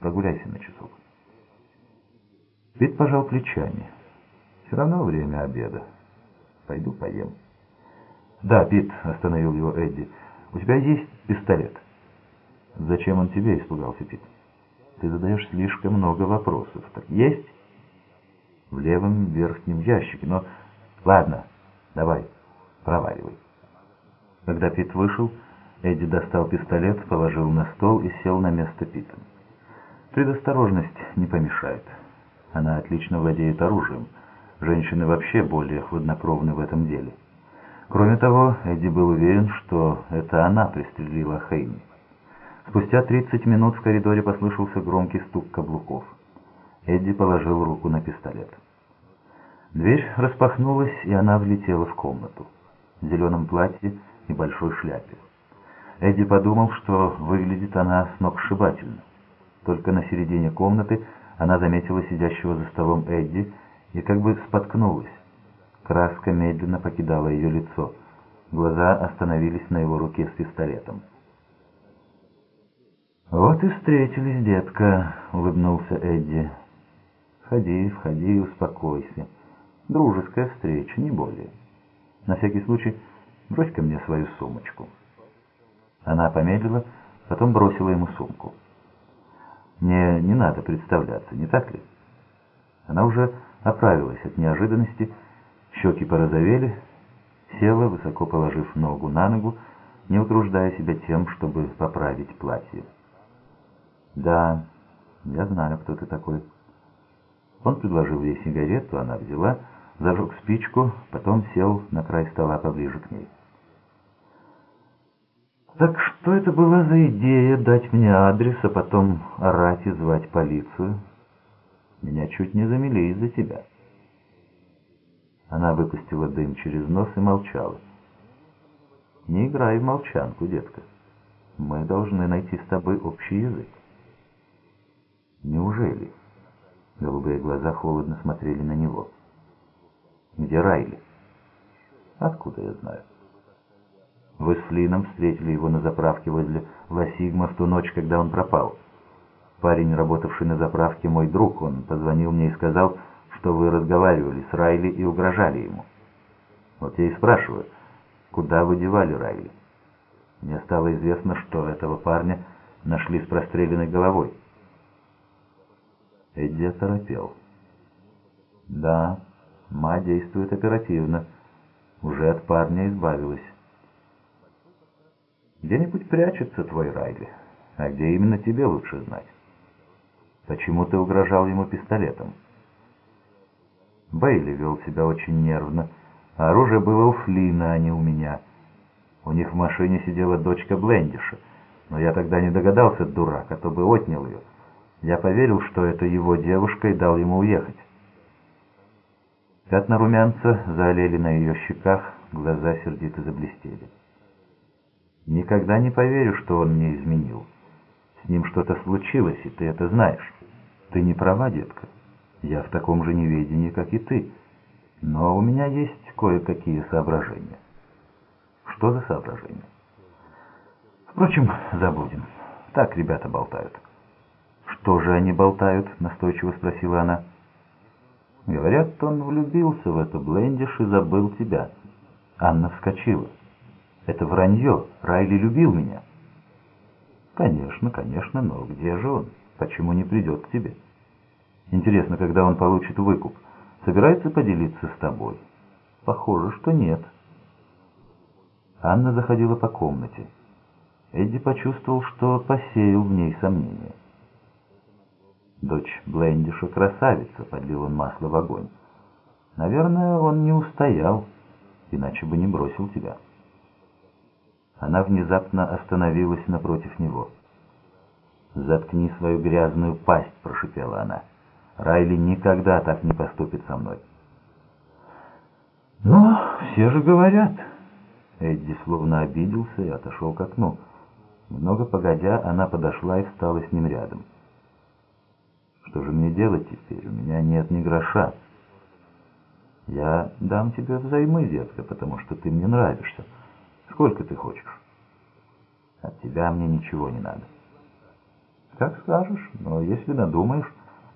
Прогуляйся на часок. Пит пожал плечами. Все равно время обеда. Пойду поем. Да, Пит, остановил его Эдди. У тебя есть пистолет? Зачем он тебе, испугался Пит. Ты задаешь слишком много вопросов. Так есть? В левом верхнем ящике, но... Ладно, давай, проваливай. Когда Пит вышел, Эдди достал пистолет, положил на стол и сел на место Пита. Предосторожность не помешает. Она отлично владеет оружием. Женщины вообще более хладнокровны в этом деле. Кроме того, Эдди был уверен, что это она пристрелила Хейни. Спустя 30 минут в коридоре послышался громкий стук каблуков. Эдди положил руку на пистолет. Дверь распахнулась, и она влетела в комнату. В зеленом платье и большой шляпе. Эдди подумал, что выглядит она сногсшибательно. Только на середине комнаты она заметила сидящего за столом Эдди и как бы споткнулась. Краска медленно покидала ее лицо. Глаза остановились на его руке с пистолетом. «Вот и встретились, детка», — улыбнулся Эдди. «Входи, входи, успокойся. Дружеская встреча, не более. На всякий случай брось ко мне свою сумочку». Она помедлила, потом бросила ему сумку. Мне не надо представляться, не так ли? Она уже оправилась от неожиданности, щеки порозовели, села, высоко положив ногу на ногу, не утруждая себя тем, чтобы поправить платье. «Да, я знаю, кто ты такой». Он предложил ей сигарету, она взяла, зажег спичку, потом сел на край стола поближе к ней. Так что это была за идея дать мне адрес, а потом орать и звать полицию? Меня чуть не замели из-за тебя. Она выпустила дым через нос и молчала. Не играй в молчанку, детка. Мы должны найти с тобой общий язык. Неужели? Голубые глаза холодно смотрели на него. Где Райли? Откуда я знаю? Вы с Флином встретили его на заправке возле Ла-Сигма в ту ночь, когда он пропал. Парень, работавший на заправке, мой друг, он позвонил мне и сказал, что вы разговаривали с Райли и угрожали ему. Вот я и спрашиваю, куда вы девали Райли? Мне стало известно, что этого парня нашли с простреленной головой. Эдди оторопел. Да, ма действует оперативно. Уже от парня избавилась. Где-нибудь прячется твой Райли. А где именно тебе лучше знать? Почему ты угрожал ему пистолетом? Бейли вел себя очень нервно. Оружие было у Флина, а не у меня. У них в машине сидела дочка Блендиша. Но я тогда не догадался, дурак, а то бы отнял ее. Я поверил, что это его девушка, и дал ему уехать. Пятна румянца залили на ее щеках, глаза сердито заблестели. Никогда не поверю, что он мне изменил. С ним что-то случилось, и ты это знаешь. Ты не права, детка. Я в таком же неведении, как и ты. Но у меня есть кое-какие соображения. Что за соображения? Впрочем, забудем. Так ребята болтают. Что же они болтают? Настойчиво спросила она. Говорят, он влюбился в эту Блендиш и забыл тебя. Анна вскочила. Это вранье. Райли любил меня. Конечно, конечно, но где же он? Почему не придет к тебе? Интересно, когда он получит выкуп, собирается поделиться с тобой? Похоже, что нет. Анна заходила по комнате. Эдди почувствовал, что посеял в ней сомнения. Дочь Блендиша красавица, подлил он масло в огонь. Наверное, он не устоял, иначе бы не бросил тебя. Она внезапно остановилась напротив него. «Заткни свою грязную пасть», — прошипела она. «Райли никогда так не поступит со мной». «Но все же говорят». Эдди словно обиделся и отошел к окну. Немного погодя, она подошла и встала с ним рядом. «Что же мне делать теперь? У меня нет ни гроша». «Я дам тебе взаймы, детка, потому что ты мне нравишься». Сколько ты хочешь? От тебя мне ничего не надо. Как скажешь, но если надумаешь...